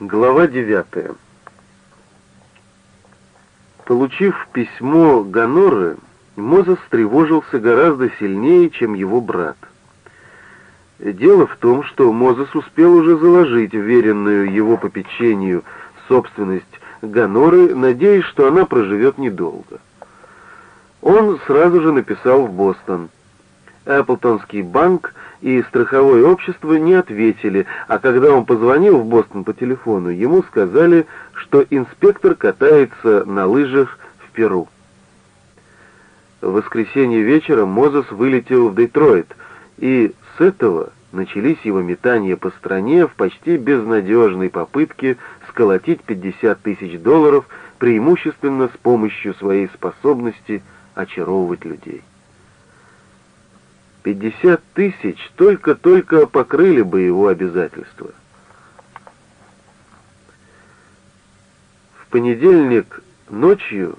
Глава девятая. Получив письмо Ганоры, Мозес тревожился гораздо сильнее, чем его брат. Дело в том, что Мозес успел уже заложить веренную его попечению собственность Ганоры, надеясь, что она проживет недолго. Он сразу же написал в Бостон. Эпплтонский банк и страховое общество не ответили, а когда он позвонил в Бостон по телефону, ему сказали, что инспектор катается на лыжах в Перу. В воскресенье вечером Мозес вылетел в Детройт, и с этого начались его метания по стране в почти безнадежной попытке сколотить 50 тысяч долларов преимущественно с помощью своей способности очаровывать людей. Пятьдесят тысяч только-только покрыли бы его обязательства. В понедельник ночью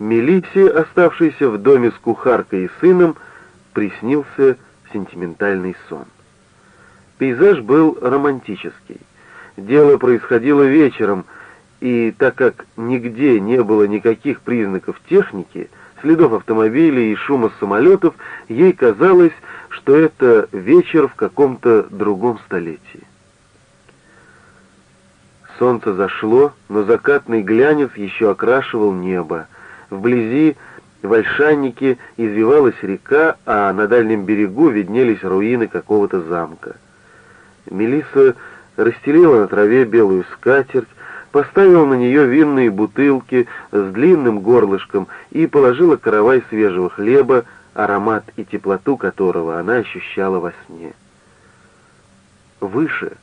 Мелисе, оставшейся в доме с кухаркой и сыном, приснился сентиментальный сон. Пейзаж был романтический. Дело происходило вечером, и так как нигде не было никаких признаков техники, следов автомобилей и шума самолетов, ей казалось, что это вечер в каком-то другом столетии. Солнце зашло, но закатный глянец еще окрашивал небо. Вблизи в извивалась река, а на дальнем берегу виднелись руины какого-то замка. Мелисса расстелила на траве белую скатерть, поставила на нее винные бутылки с длинным горлышком и положила каравай свежего хлеба, аромат и теплоту которого она ощущала во сне. Выше,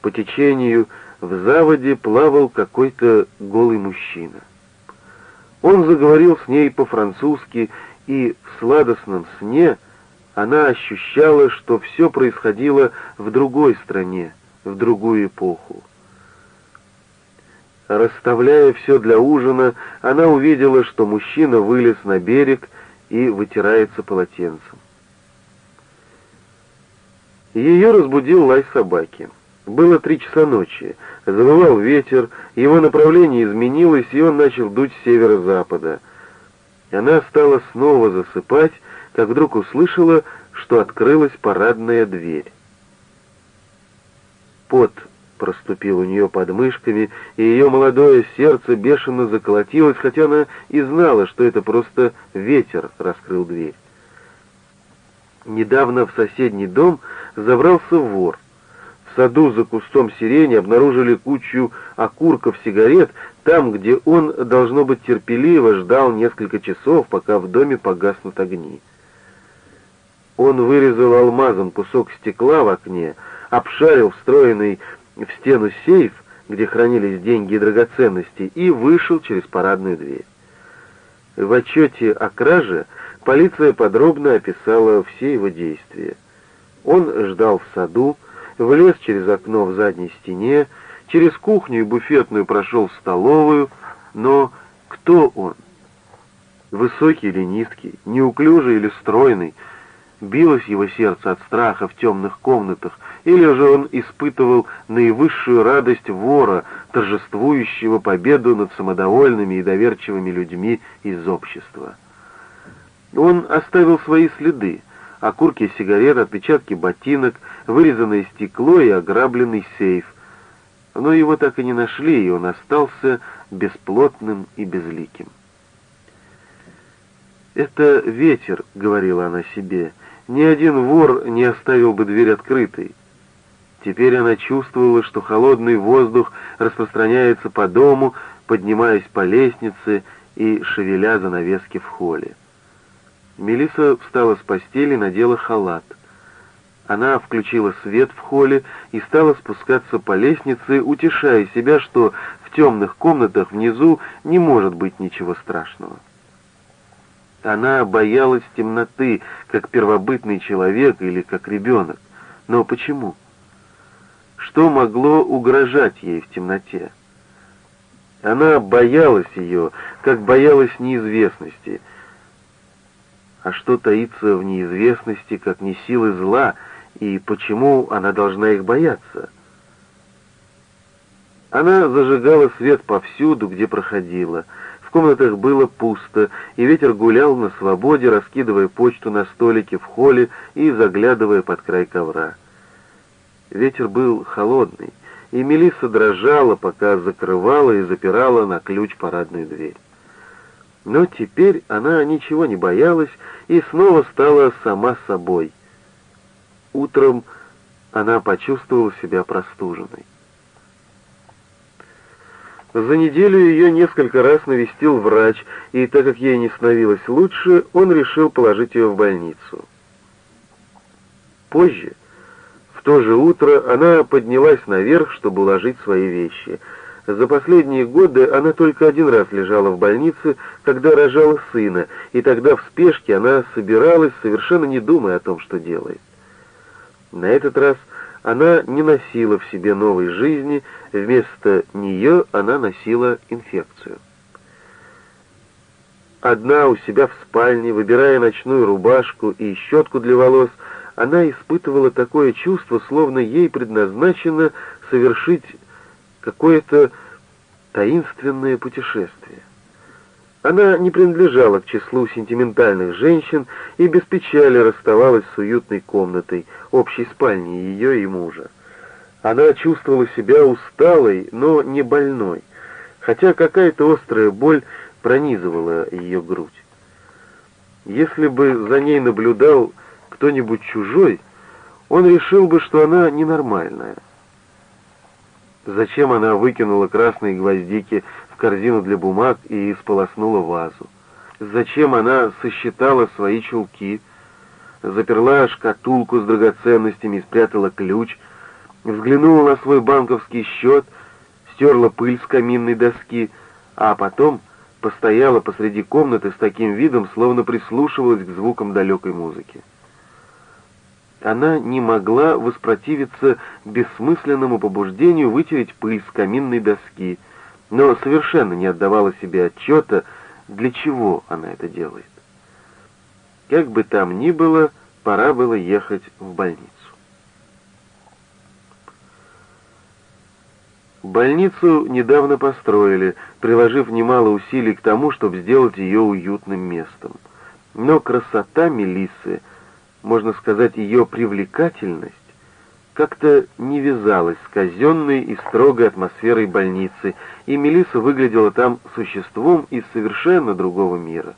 по течению, в заводе плавал какой-то голый мужчина. Он заговорил с ней по-французски, и в сладостном сне она ощущала, что все происходило в другой стране, в другую эпоху. Расставляя все для ужина, она увидела, что мужчина вылез на берег и вытирается полотенцем. Ее разбудил лай собаки. Было три часа ночи. Завывал ветер, его направление изменилось, и он начал дуть с северо-запада. Она стала снова засыпать, как вдруг услышала, что открылась парадная дверь. Пот проступил у нее под мышками, и ее молодое сердце бешено заколотилось, хотя она и знала, что это просто ветер раскрыл дверь. Недавно в соседний дом забрался вор. В саду за кустом сирени обнаружили кучу окурков сигарет, там, где он, должно быть, терпеливо ждал несколько часов, пока в доме погаснут огни. Он вырезал алмазом кусок стекла в окне, обшарил встроенный в стену сейф, где хранились деньги и драгоценности, и вышел через парадную дверь. В отчете о краже полиция подробно описала все его действия. Он ждал в саду, влез через окно в задней стене, через кухню и буфетную прошел в столовую, но кто он? Высокий или низкий, неуклюжий или стройный, билось его сердце от страха в темных комнатах, или же он испытывал наивысшую радость вора, торжествующего победу над самодовольными и доверчивыми людьми из общества. Он оставил свои следы, окурки сигарет, отпечатки ботинок, вырезанное стекло и ограбленный сейф. Но его так и не нашли, и он остался бесплотным и безликим. «Это ветер», — говорила она себе, — «ни один вор не оставил бы дверь открытой». Теперь она чувствовала, что холодный воздух распространяется по дому, поднимаясь по лестнице и шевеля занавески в холле. Мелиса встала с постели надела халат. Она включила свет в холле и стала спускаться по лестнице, утешая себя, что в темных комнатах внизу не может быть ничего страшного. Она боялась темноты, как первобытный человек или как ребенок. Но почему? Что могло угрожать ей в темноте? Она боялась ее, как боялась неизвестности. А что таится в неизвестности, как не силы зла, и почему она должна их бояться? Она зажигала свет повсюду, где проходила. В комнатах было пусто, и ветер гулял на свободе, раскидывая почту на столике в холле и заглядывая под край ковра. Ветер был холодный, и Мелисса дрожала, пока закрывала и запирала на ключ парадную дверь. Но теперь она ничего не боялась и снова стала сама собой. Утром она почувствовала себя простуженной. За неделю ее несколько раз навестил врач, и так как ей не становилось лучше, он решил положить ее в больницу. Позже, в то же утро, она поднялась наверх, чтобы уложить свои вещи. За последние годы она только один раз лежала в больнице, когда рожала сына, и тогда в спешке она собиралась, совершенно не думая о том, что делает. На этот раз она не носила в себе новой жизни, вместо нее она носила инфекцию. Одна у себя в спальне, выбирая ночную рубашку и щетку для волос, она испытывала такое чувство, словно ей предназначено совершить какое-то таинственное путешествие. Она не принадлежала к числу сентиментальных женщин и без печали расставалась с уютной комнатой, общей спальней ее и мужа. Она чувствовала себя усталой, но не больной, хотя какая-то острая боль пронизывала ее грудь. Если бы за ней наблюдал кто-нибудь чужой, он решил бы, что она ненормальная. Зачем она выкинула красные гвоздики корзину для бумаг и сполоснула вазу. Зачем она сосчитала свои чулки, заперла шкатулку с драгоценностями и спрятала ключ, взглянула на свой банковский счет, стерла пыль с каминной доски, а потом постояла посреди комнаты с таким видом, словно прислушивалась к звукам далекой музыки. Она не могла воспротивиться бессмысленному побуждению вытереть пыль с каминной доски — но совершенно не отдавала себе отчета, для чего она это делает. Как бы там ни было, пора было ехать в больницу. Больницу недавно построили, приложив немало усилий к тому, чтобы сделать ее уютным местом. Но красота Мелиссы, можно сказать, ее привлекательность, как-то не вязалась с казенной и строгой атмосферой больницы, и Мелисса выглядела там существом из совершенно другого мира.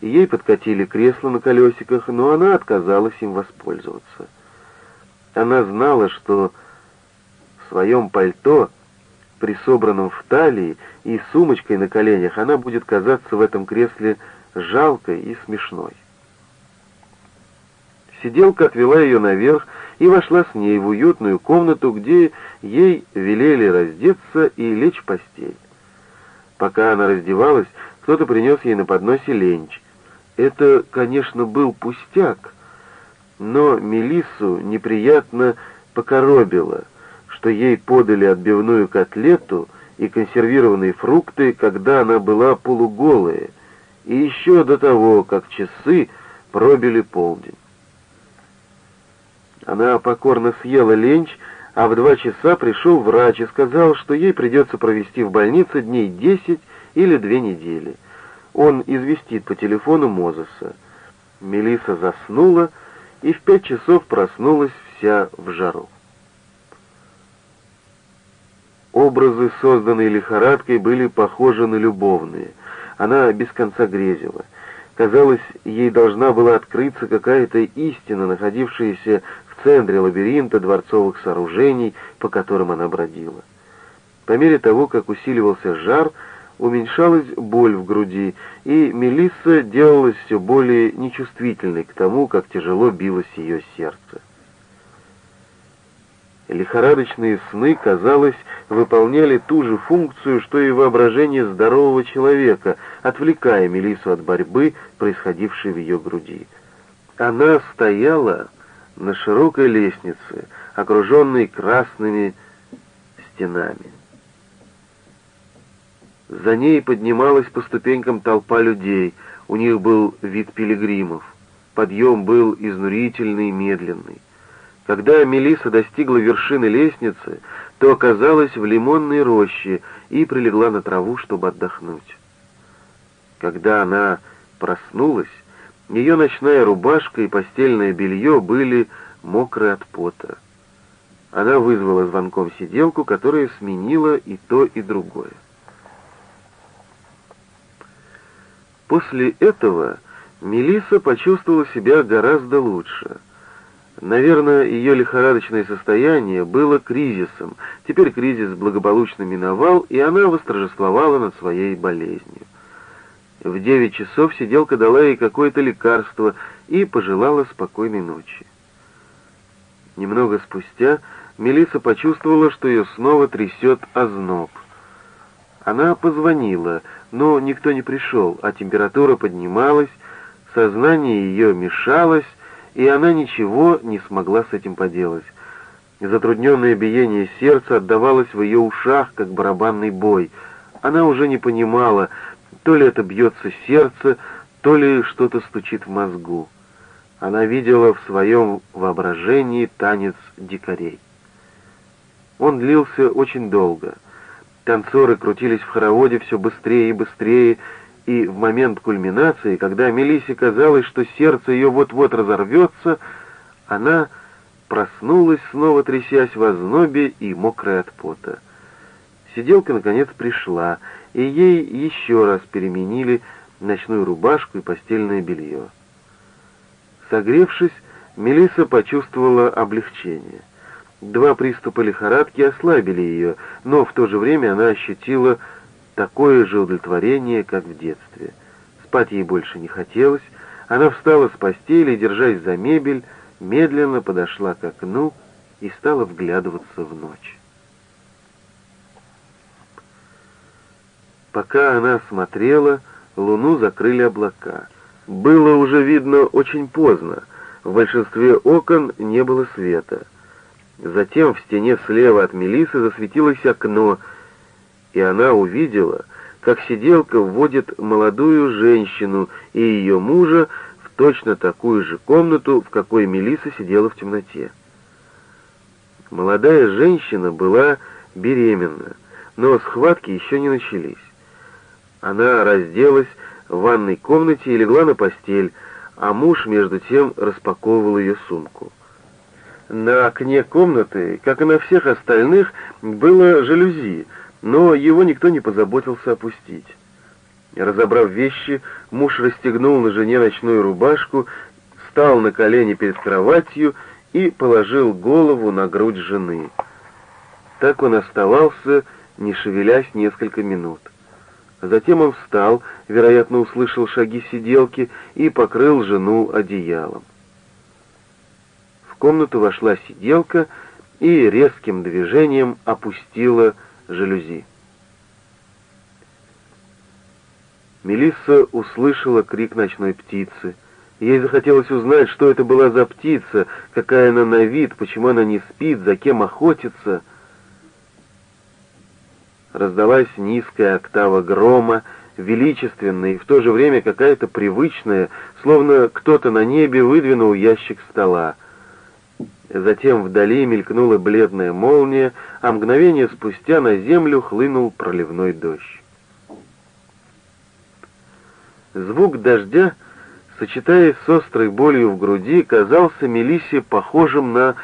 Ей подкатили кресло на колесиках, но она отказалась им воспользоваться. Она знала, что в своем пальто, присобранном в талии и сумочкой на коленях, она будет казаться в этом кресле жалкой и смешной. Сиделка отвела ее наверх и вошла с ней в уютную комнату, где ей велели раздеться и лечь в постель. Пока она раздевалась, кто-то принес ей на подносе ленч. Это, конечно, был пустяк, но Мелиссу неприятно покоробило, что ей подали отбивную котлету и консервированные фрукты, когда она была полуголая, и еще до того, как часы пробили полдень. Она покорно съела ленч, а в два часа пришел врач и сказал, что ей придется провести в больнице дней десять или две недели. Он известит по телефону Мозеса. Мелиса заснула и в пять часов проснулась вся в жару. Образы, созданные лихорадкой, были похожи на любовные. Она без конца грезила. Казалось, ей должна была открыться какая-то истина, находившаяся центре лабиринта дворцовых сооружений, по которым она бродила. По мере того, как усиливался жар, уменьшалась боль в груди, и Мелисса делалась все более нечувствительной к тому, как тяжело билось ее сердце. Лихорадочные сны, казалось, выполняли ту же функцию, что и воображение здорового человека, отвлекая Мелиссу от борьбы, происходившей в ее груди. Она стояла на широкой лестнице, окруженной красными стенами. За ней поднималась по ступенькам толпа людей, у них был вид пилигримов. Подъем был изнурительный и медленный. Когда Мелиса достигла вершины лестницы, то оказалась в лимонной роще и прилегла на траву, чтобы отдохнуть. Когда она проснулась, ее ночная рубашка и постельное белье были мокрые от пота. Она вызвала звонком сиделку, которая сменила и то, и другое. После этого Мелисса почувствовала себя гораздо лучше. Наверное, ее лихорадочное состояние было кризисом. Теперь кризис благополучно миновал, и она восторжествовала над своей болезнью. В девять часов сиделка дала ей какое-то лекарство и пожелала спокойной ночи. Немного спустя Мелисса почувствовала, что ее снова трясет озноб. Она позвонила, но никто не пришел, а температура поднималась, сознание ее мешалось, и она ничего не смогла с этим поделать. Затрудненное биение сердца отдавалось в ее ушах, как барабанный бой. Она уже не понимала, то ли это бьется сердце, то ли что-то стучит в мозгу. Она видела в своем воображении танец дикарей. Он длился очень долго. Танцоры крутились в хороводе все быстрее и быстрее, и в момент кульминации, когда Мелисе казалось, что сердце ее вот-вот разорвется, она проснулась, снова трясясь в ознобе и мокрая от пота. Сиделка, наконец, пришла, и ей еще раз переменили ночную рубашку и постельное белье. Согревшись, Мелиса почувствовала облегчение. Два приступа лихорадки ослабили ее, но в то же время она ощутила такое же удовлетворение, как в детстве. Спать ей больше не хотелось. Она встала с постели, держась за мебель, медленно подошла к окну и стала вглядываться в ночь. Пока она смотрела, луну закрыли облака. Было уже видно очень поздно. В большинстве окон не было света. Затем в стене слева от Мелисы засветилось окно, и она увидела, как сиделка вводит молодую женщину и ее мужа в точно такую же комнату, в какой Мелиса сидела в темноте. Молодая женщина была беременна, но схватки еще не начались. Она разделась в ванной комнате и легла на постель, а муж между тем распаковывал ее сумку. На окне комнаты, как и на всех остальных, было жалюзи, но его никто не позаботился опустить. Разобрав вещи, муж расстегнул на жене ночную рубашку, встал на колени перед кроватью и положил голову на грудь жены. Так он оставался, не шевелясь несколько минут. Затем он встал, вероятно, услышал шаги сиделки и покрыл жену одеялом. В комнату вошла сиделка и резким движением опустила жалюзи. Мелисса услышала крик ночной птицы. Ей захотелось узнать, что это была за птица, какая она на вид, почему она не спит, за кем охотится — раздалась низкая октава грома, величественная и в то же время какая-то привычная, словно кто-то на небе выдвинул ящик стола. Затем вдали мелькнула бледная молния, а мгновение спустя на землю хлынул проливной дождь. Звук дождя, сочетаясь с острой болью в груди, казался Мелисе похожим на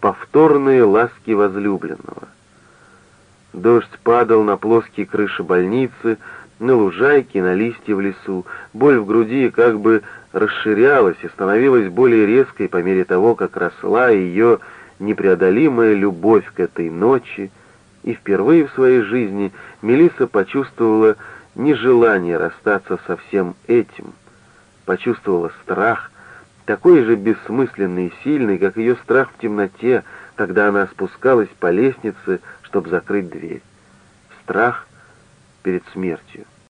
повторные ласки возлюбленного. Дождь падал на плоские крыши больницы, на лужайки, на листья в лесу. Боль в груди как бы расширялась и становилась более резкой по мере того, как росла ее непреодолимая любовь к этой ночи, и впервые в своей жизни Мелисса почувствовала нежелание расстаться со всем этим, почувствовала страх, такой же бессмысленный и сильный, как ее страх в темноте, когда она спускалась по лестнице, чтобы закрыть дверь. Страх перед смертью.